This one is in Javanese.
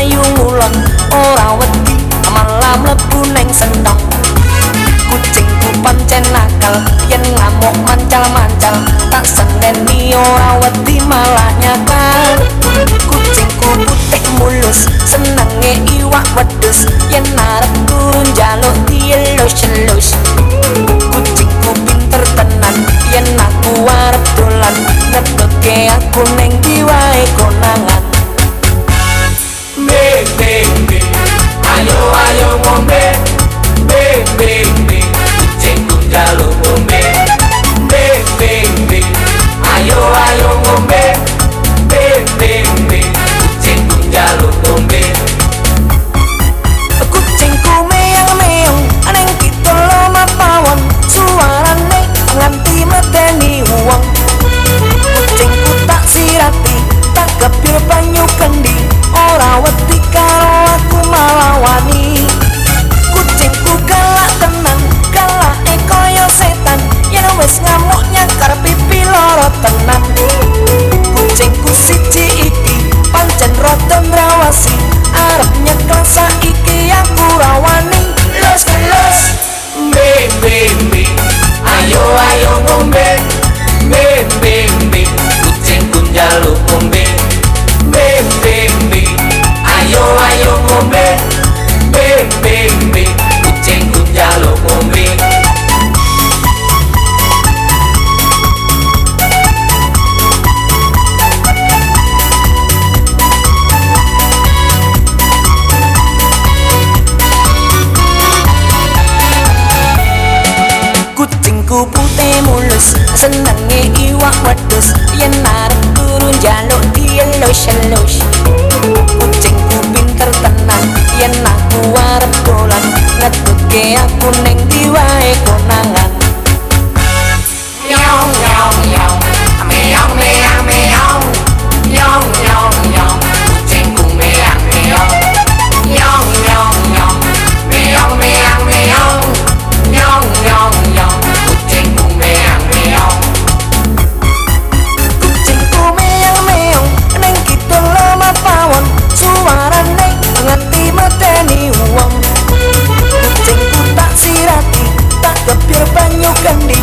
ayu ulon ora wedi malah mlebu neng sendok. Kucingku pancen nakal yen ngamuk mancal mancal tak seneni ora wedi malah nyakal. Kucingku putih mulus senenge iwak wedus yen arep njaluk dielus-elus. -e mbembe ayo ayo ngombe mbembe mbembe kucing kunjalo ngombe wak wedus Yen arep turun jaluk dia lotion lotion Kucingku pinter tenang Yen aku arep സത്യർ പറഞ്ഞു കണ്ടി